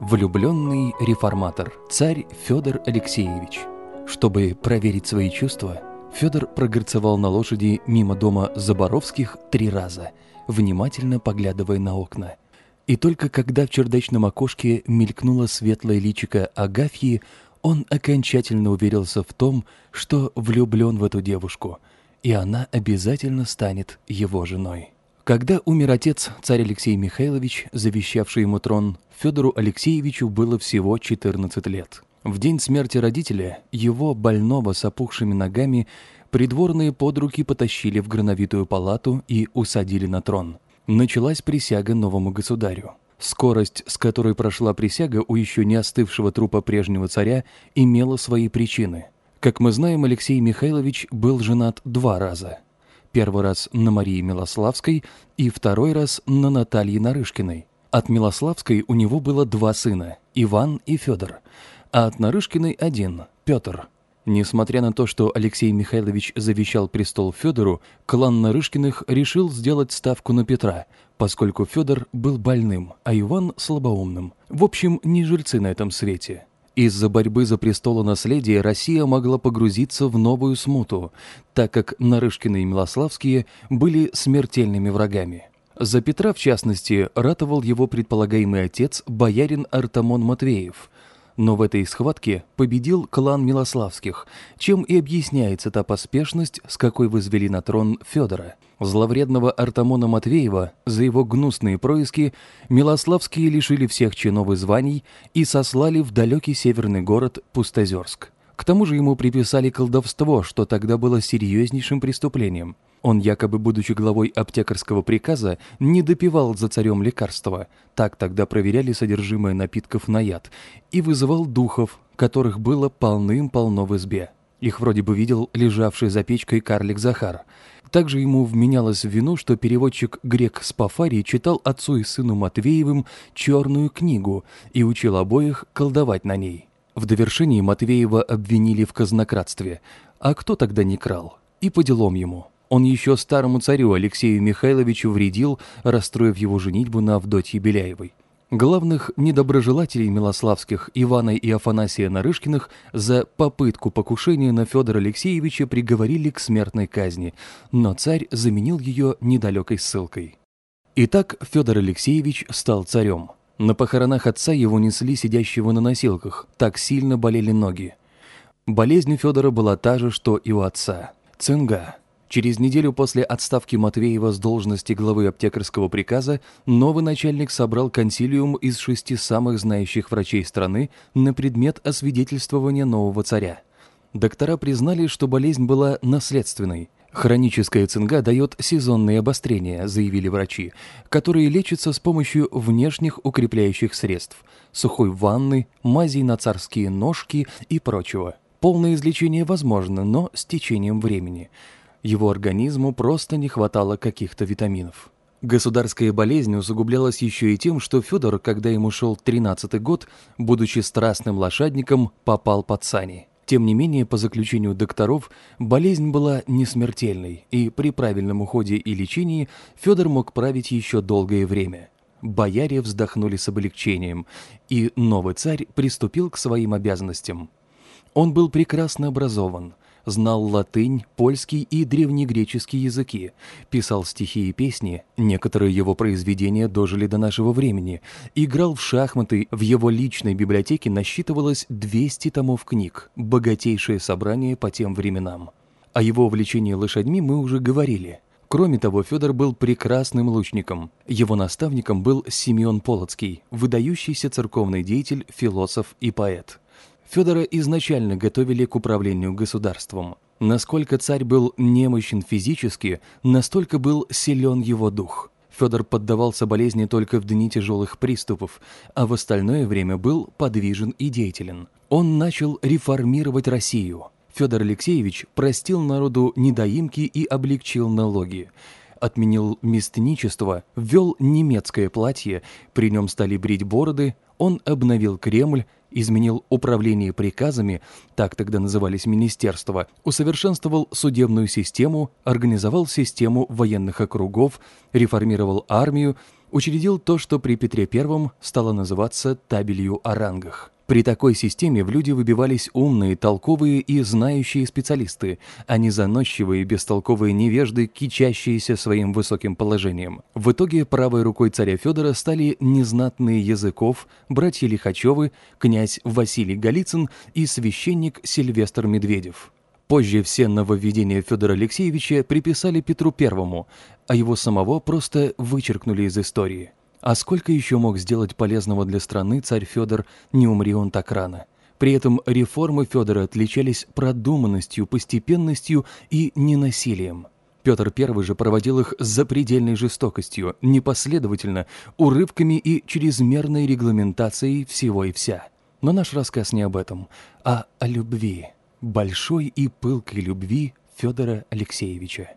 Влюбленный реформатор, царь Федор Алексеевич. Чтобы проверить свои чувства, Федор прогорцевал на лошади мимо дома Заборовских три раза, внимательно поглядывая на окна. И только когда в чердачном окошке мелькнуло светлое личико Агафьи, он окончательно уверился в том, что влюблен в эту девушку, и она обязательно станет его женой. Когда умер отец, царь Алексей Михайлович, завещавший ему трон, Федору Алексеевичу было всего 14 лет. В день смерти родителя, его, больного с опухшими ногами, придворные под руки потащили в грановитую палату и усадили на трон. Началась присяга новому государю. Скорость, с которой прошла присяга у еще не остывшего трупа прежнего царя, имела свои причины. Как мы знаем, Алексей Михайлович был женат два раза – Первый раз на Марии Милославской и второй раз на Наталье Нарышкиной. От Милославской у него было два сына – Иван и Федор, а от Нарышкиной один – Петр. Несмотря на то, что Алексей Михайлович завещал престол Федору, клан Нарышкиных решил сделать ставку на Петра, поскольку Федор был больным, а Иван – слабоумным. В общем, не жильцы на этом свете. Из-за борьбы за престолонаследие Россия могла погрузиться в новую смуту, так как Нарышкины и Милославские были смертельными врагами. За Петра, в частности, ратовал его предполагаемый отец, боярин Артамон Матвеев – но в этой схватке победил клан Милославских, чем и объясняется та поспешность, с какой возвели на трон Федора. Зловредного Артамона Матвеева за его гнусные происки Милославские лишили всех чинов и званий и сослали в далекий северный город Пустозерск. К тому же ему приписали колдовство, что тогда было серьезнейшим преступлением. Он, якобы будучи главой аптекарского приказа, не допивал за царем лекарства, так тогда проверяли содержимое напитков на яд, и вызывал духов, которых было полным-полно в избе. Их вроде бы видел лежавший за печкой карлик Захар. Также ему вменялось в вину, что переводчик грек Спафарий читал отцу и сыну Матвеевым черную книгу и учил обоих колдовать на ней. В довершении Матвеева обвинили в казнократстве. А кто тогда не крал? И по делам ему. Он еще старому царю Алексею Михайловичу вредил, расстроив его женитьбу на Авдотье Беляевой. Главных недоброжелателей Милославских Ивана и Афанасия Нарышкиных за попытку покушения на Федора Алексеевича приговорили к смертной казни, но царь заменил ее недалекой ссылкой. Итак, Федор Алексеевич стал царем. На похоронах отца его несли сидящего на носилках, так сильно болели ноги. Болезнь у Федора была та же, что и у отца – цинга – Через неделю после отставки Матвеева с должности главы аптекарского приказа новый начальник собрал консилиум из шести самых знающих врачей страны на предмет освидетельствования нового царя. Доктора признали, что болезнь была наследственной. Хроническая цинга дает сезонные обострения, заявили врачи, которые лечатся с помощью внешних укрепляющих средств – сухой ванны, мазей на царские ножки и прочего. Полное излечение возможно, но с течением времени – его организму просто не хватало каких-то витаминов. Государская болезнь усугублялась еще и тем, что Федор, когда ему шел 13-й год, будучи страстным лошадником, попал под сани. Тем не менее, по заключению докторов, болезнь была не смертельной, и при правильном уходе и лечении Федор мог править еще долгое время. Бояре вздохнули с облегчением, и новый царь приступил к своим обязанностям. Он был прекрасно образован – знал латынь, польский и древнегреческий языки, писал стихи и песни, некоторые его произведения дожили до нашего времени, играл в шахматы, в его личной библиотеке насчитывалось 200 томов книг, богатейшее собрание по тем временам. О его увлечении лошадьми мы уже говорили. Кроме того, Федор был прекрасным лучником. Его наставником был Симеон Полоцкий, выдающийся церковный деятель, философ и поэт. Федора изначально готовили к управлению государством. Насколько царь был немощен физически, настолько был силен его дух. Федор поддавался болезни только в дни тяжелых приступов, а в остальное время был подвижен и деятелен. Он начал реформировать Россию. Федор Алексеевич простил народу недоимки и облегчил налоги отменил местничество, ввел немецкое платье, при нем стали брить бороды, он обновил Кремль, изменил управление приказами, так тогда назывались министерства, усовершенствовал судебную систему, организовал систему военных округов, реформировал армию, учредил то, что при Петре I стало называться табелью о рангах. При такой системе в люди выбивались умные, толковые и знающие специалисты, а не заносчивые, бестолковые невежды, кичащиеся своим высоким положением. В итоге правой рукой царя Федора стали незнатные языков, братья Лихачевы, князь Василий Голицын и священник Сильвестр Медведев. Позже все нововведения Федора Алексеевича приписали Петру Первому, а его самого просто вычеркнули из истории. А сколько еще мог сделать полезного для страны царь Федор, не умри он так рано? При этом реформы Федора отличались продуманностью, постепенностью и ненасилием. Петр I же проводил их с запредельной жестокостью, непоследовательно, урывками и чрезмерной регламентацией всего и вся. Но наш рассказ не об этом, а о любви, большой и пылкой любви Федора Алексеевича.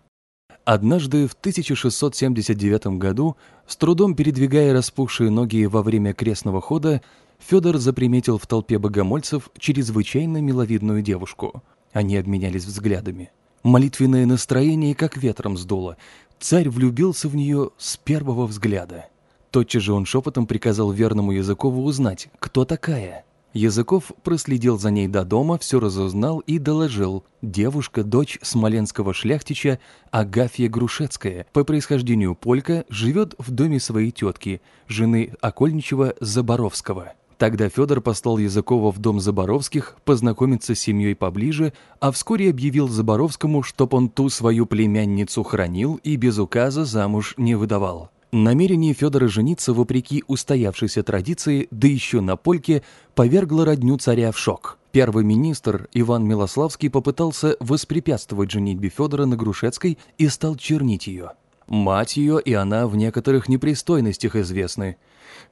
Однажды в 1679 году, с трудом передвигая распухшие ноги во время крестного хода, Федор заприметил в толпе богомольцев чрезвычайно миловидную девушку. Они обменялись взглядами. Молитвенное настроение как ветром сдуло. Царь влюбился в нее с первого взгляда. Тотчас же он шепотом приказал верному Языкову узнать, кто такая – Языков проследил за ней до дома, все разузнал и доложил. Девушка, дочь смоленского шляхтича Агафья Грушецкая, по происхождению полька, живет в доме своей тетки, жены окольничего Заборовского. Тогда Федор послал Языкова в дом Заборовских познакомиться с семьей поближе, а вскоре объявил Заборовскому, чтоб он ту свою племянницу хранил и без указа замуж не выдавал. Намерение Федора жениться вопреки устоявшейся традиции, да еще на польке, повергло родню царя в шок. Первый министр Иван Милославский попытался воспрепятствовать женитьбе Федора на Грушецкой и стал чернить ее. Мать ее и она в некоторых непристойностях известны.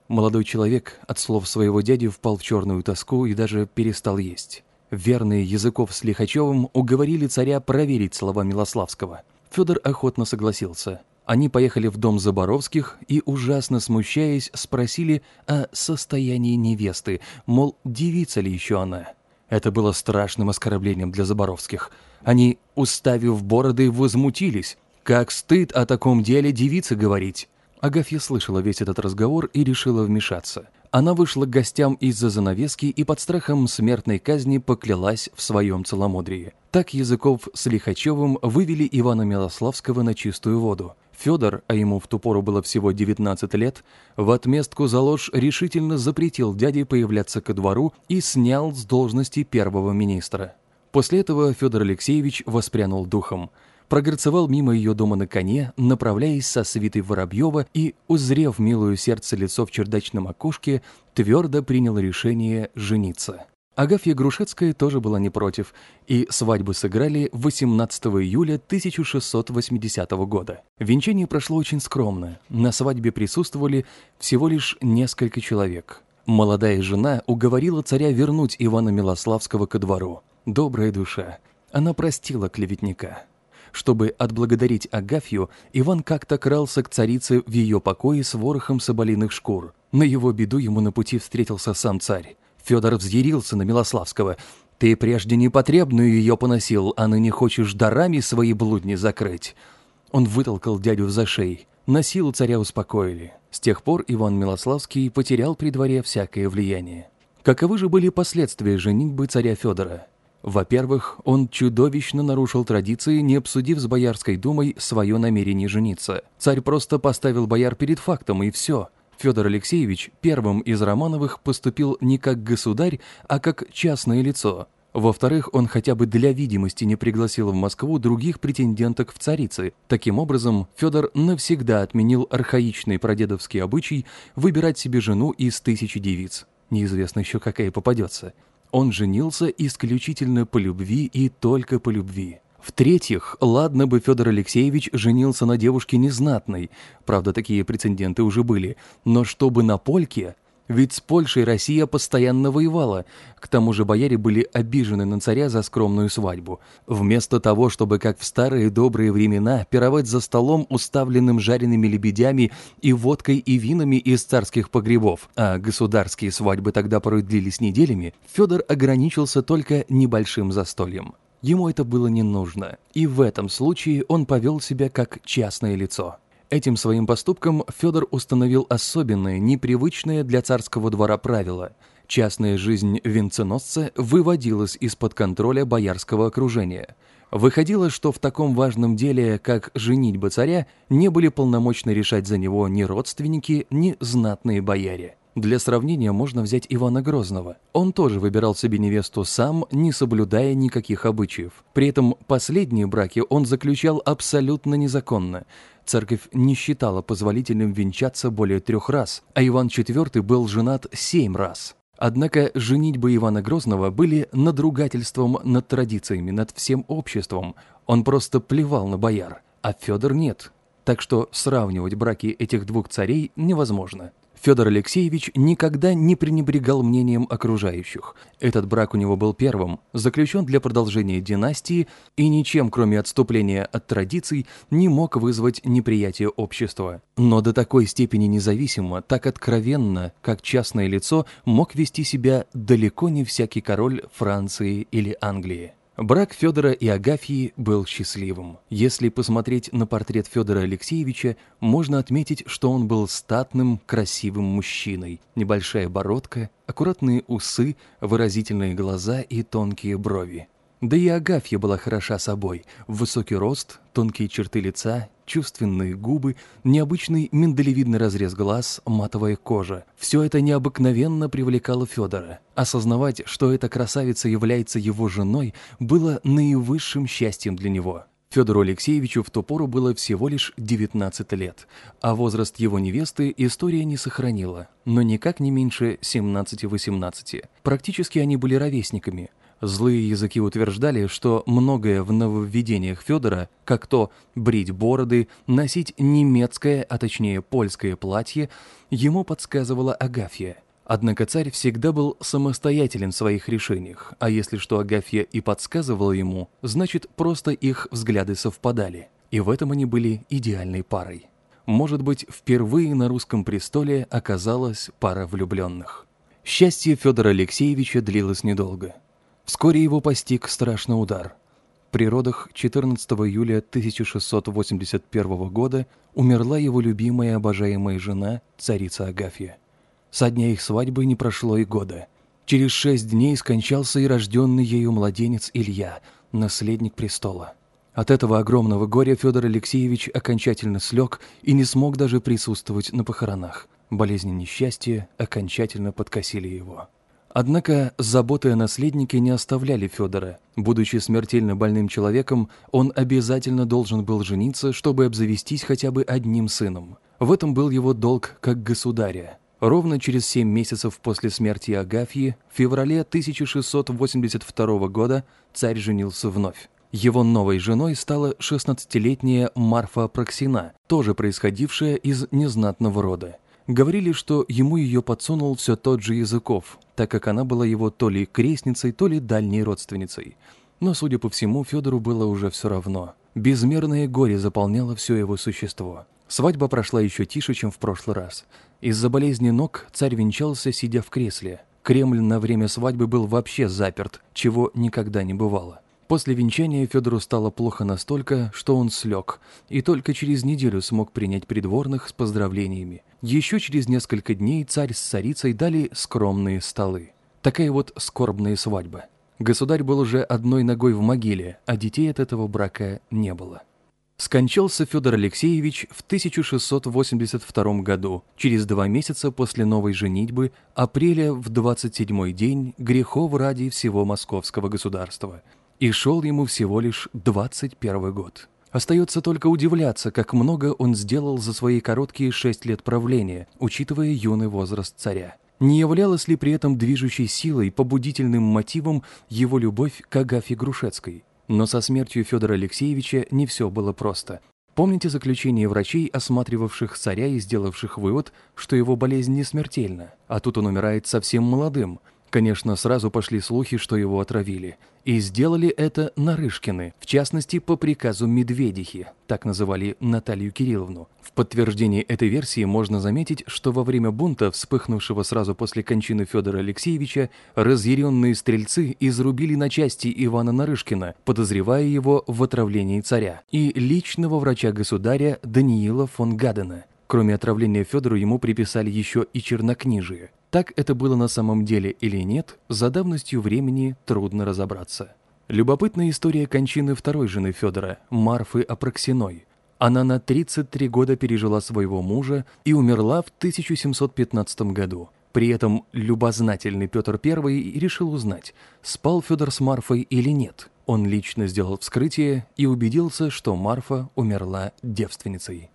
Молодой человек от слов своего дяди впал в черную тоску и даже перестал есть. Верные Языков с Лихачевым уговорили царя проверить слова Милославского. Федор охотно согласился – они поехали в дом Заборовских и, ужасно смущаясь, спросили о состоянии невесты, мол, девица ли еще она. Это было страшным оскорблением для Заборовских. Они, уставив бороды, возмутились. Как стыд о таком деле девице говорить. Агафья слышала весь этот разговор и решила вмешаться. Она вышла к гостям из-за занавески и под страхом смертной казни поклялась в своем целомудрии. Так Языков с Лихачевым вывели Ивана Милославского на чистую воду. Федор, а ему в ту пору было всего 19 лет, в отместку за ложь решительно запретил дяде появляться ко двору и снял с должности первого министра. После этого Федор Алексеевич воспрянул духом – прогорцевал мимо ее дома на коне, направляясь со свитой Воробьева и, узрев милую сердце лицо в чердачном окошке, твердо принял решение жениться. Агафья Грушецкая тоже была не против, и свадьбу сыграли 18 июля 1680 года. Венчание прошло очень скромно. На свадьбе присутствовали всего лишь несколько человек. Молодая жена уговорила царя вернуть Ивана Милославского ко двору. Добрая душа. Она простила клеветника. Чтобы отблагодарить Агафью, Иван как-то крался к царице в ее покое с ворохом соболиных шкур. На его беду ему на пути встретился сам царь. Федор взъярился на Милославского. «Ты прежде непотребную ее поносил, а ныне хочешь дарами свои блудни закрыть». Он вытолкал дядю за шеи. На силу царя успокоили. С тех пор Иван Милославский потерял при дворе всякое влияние. Каковы же были последствия женитьбы царя Федора? Во-первых, он чудовищно нарушил традиции, не обсудив с Боярской думой свое намерение жениться. Царь просто поставил бояр перед фактом, и все. Федор Алексеевич первым из Романовых поступил не как государь, а как частное лицо. Во-вторых, он хотя бы для видимости не пригласил в Москву других претенденток в царицы. Таким образом, Федор навсегда отменил архаичный прадедовский обычай выбирать себе жену из тысячи девиц. Неизвестно еще, какая попадется. Он женился исключительно по любви и только по любви. В-третьих, ладно бы Федор Алексеевич женился на девушке незнатной, правда, такие прецеденты уже были, но чтобы на польке, ведь с Польшей Россия постоянно воевала. К тому же бояре были обижены на царя за скромную свадьбу. Вместо того, чтобы, как в старые добрые времена, пировать за столом, уставленным жареными лебедями и водкой и винами из царских погребов, а государские свадьбы тогда порой длились неделями, Федор ограничился только небольшим застольем. Ему это было не нужно, и в этом случае он повел себя как частное лицо. Этим своим поступком Федор установил особенное, непривычное для царского двора правило. Частная жизнь венценосца выводилась из-под контроля боярского окружения. Выходило, что в таком важном деле, как женитьба царя, не были полномочны решать за него ни родственники, ни знатные бояре. Для сравнения можно взять Ивана Грозного. Он тоже выбирал себе невесту сам, не соблюдая никаких обычаев. При этом последние браки он заключал абсолютно незаконно. Церковь не считала позволительным венчаться более трех раз, а Иван IV был женат семь раз. Однако женитьбы Ивана Грозного были надругательством над традициями, над всем обществом. Он просто плевал на бояр, а Федор нет. Так что сравнивать браки этих двух царей невозможно. Федор Алексеевич никогда не пренебрегал мнением окружающих. Этот брак у него был первым, заключен для продолжения династии и ничем, кроме отступления от традиций, не мог вызвать неприятие общества. Но до такой степени независимо, так откровенно, как частное лицо, мог вести себя далеко не всякий король Франции или Англии. Брак Федора и Агафьи был счастливым. Если посмотреть на портрет Федора Алексеевича, можно отметить, что он был статным, красивым мужчиной. Небольшая бородка, аккуратные усы, выразительные глаза и тонкие брови. Да и Агафья была хороша собой. Высокий рост, тонкие черты лица, чувственные губы, необычный миндалевидный разрез глаз, матовая кожа. Все это необыкновенно привлекало Федора. Осознавать, что эта красавица является его женой, было наивысшим счастьем для него. Федору Алексеевичу в ту пору было всего лишь 19 лет, а возраст его невесты история не сохранила, но никак не меньше 17-18. Практически они были ровесниками – Злые языки утверждали, что многое в нововведениях Федора, как то брить бороды, носить немецкое, а точнее польское платье, ему подсказывала Агафья. Однако царь всегда был самостоятелен в своих решениях, а если что Агафья и подсказывала ему, значит просто их взгляды совпадали. И в этом они были идеальной парой. Может быть, впервые на русском престоле оказалась пара влюбленных. Счастье Федора Алексеевича длилось недолго – Вскоре его постиг страшный удар. При родах 14 июля 1681 года умерла его любимая и обожаемая жена, царица Агафья. Со дня их свадьбы не прошло и года. Через шесть дней скончался и рожденный ею младенец Илья, наследник престола. От этого огромного горя Федор Алексеевич окончательно слег и не смог даже присутствовать на похоронах. Болезни несчастья окончательно подкосили его. Однако заботы о наследнике не оставляли Федора. Будучи смертельно больным человеком, он обязательно должен был жениться, чтобы обзавестись хотя бы одним сыном. В этом был его долг как государя. Ровно через семь месяцев после смерти Агафьи, в феврале 1682 года, царь женился вновь. Его новой женой стала 16-летняя Марфа Проксина, тоже происходившая из незнатного рода. Говорили, что ему ее подсунул все тот же Языков, так как она была его то ли крестницей, то ли дальней родственницей. Но, судя по всему, Федору было уже все равно. Безмерное горе заполняло все его существо. Свадьба прошла еще тише, чем в прошлый раз. Из-за болезни ног царь венчался, сидя в кресле. Кремль на время свадьбы был вообще заперт, чего никогда не бывало. После венчания Федору стало плохо настолько, что он слег, и только через неделю смог принять придворных с поздравлениями. Еще через несколько дней царь с царицей дали скромные столы. Такая вот скорбная свадьба. Государь был уже одной ногой в могиле, а детей от этого брака не было. Скончался Федор Алексеевич в 1682 году, через два месяца после новой женитьбы, апреля в 27-й день грехов ради всего московского государства – и шел ему всего лишь 21 год. Остается только удивляться, как много он сделал за свои короткие шесть лет правления, учитывая юный возраст царя. Не являлась ли при этом движущей силой, побудительным мотивом его любовь к Агафье Грушецкой? Но со смертью Федора Алексеевича не все было просто. Помните заключение врачей, осматривавших царя и сделавших вывод, что его болезнь не смертельна, а тут он умирает совсем молодым – Конечно, сразу пошли слухи, что его отравили. И сделали это Нарышкины, в частности, по приказу Медведихи, так называли Наталью Кирилловну. В подтверждении этой версии можно заметить, что во время бунта, вспыхнувшего сразу после кончины Федора Алексеевича, разъяренные стрельцы изрубили на части Ивана Нарышкина, подозревая его в отравлении царя, и личного врача государя Даниила фон Гадена. Кроме отравления Федору ему приписали еще и чернокнижие. Так это было на самом деле или нет, за давностью времени трудно разобраться. Любопытная история кончины второй жены Федора, Марфы Апраксиной. Она на 33 года пережила своего мужа и умерла в 1715 году. При этом любознательный Петр I решил узнать, спал Федор с Марфой или нет. Он лично сделал вскрытие и убедился, что Марфа умерла девственницей.